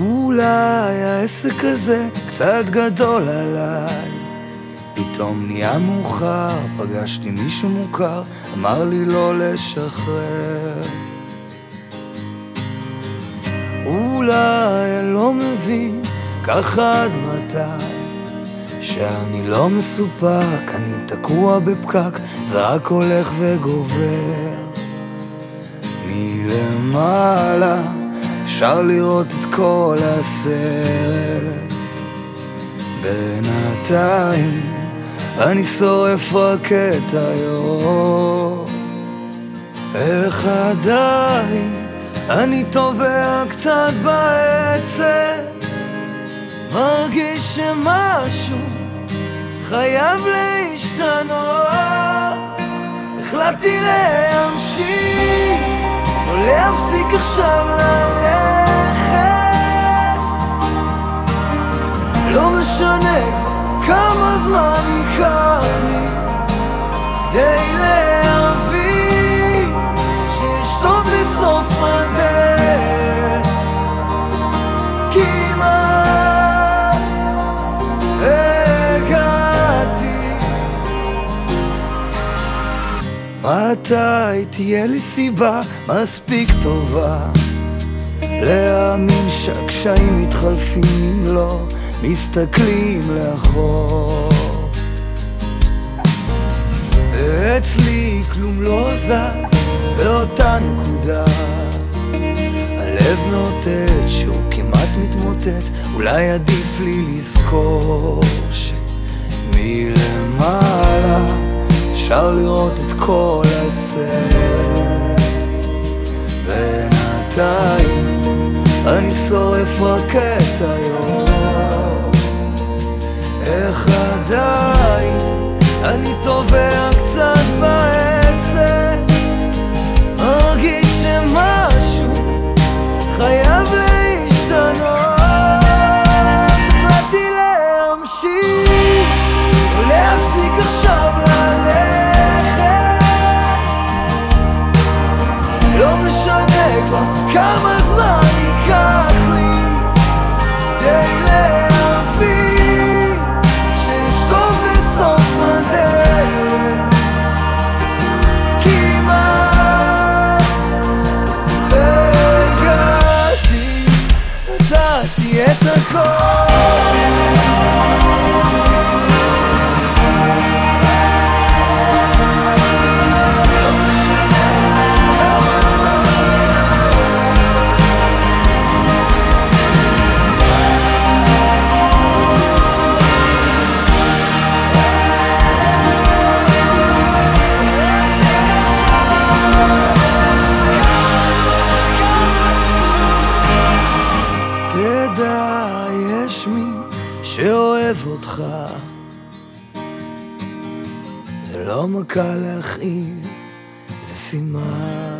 אולי העסק הזה קצת גדול עליי פתאום נהיה מאוחר, פגשתי מישהו מוכר, אמר לי לא לשחרר. אולי אני לא מבין, ככה עד מתי, שאני לא מסופק, אני תקוע בפקק, זה רק הולך וגובר. מלמעלה אפשר לראות את כל הסרט, בינתיים אני שורף רק את היום. איך עדיין אני טובע קצת בעצם. מרגיש שמשהו חייב להשתנות. החלטתי להמשיך לא להפסיק עכשיו ללכת לא משנה כמה זמן ייקח לי כדי להבין שיש טוב בסוף הדרך. כמעט הגעתי. מתי תהיה לי סיבה מספיק טובה להאמין שהקשיים מתחלפים אם לא מסתכלים לאחור. ואצלי כלום לא זז באותה נקודה. הלב מאותת שהוא כמעט מתמוטט אולי עדיף לי לזכור שמלמעלה אפשר לראות את כל הסרט. בינתיים אני שורף רק את היום כמה זמן ייקח לי כדי להבין שיש טוב בסוף הדרך? כמעט הגעתי נתתי את הכל שאוהב אותך. זה לא מכה להכאיב, זה סימן.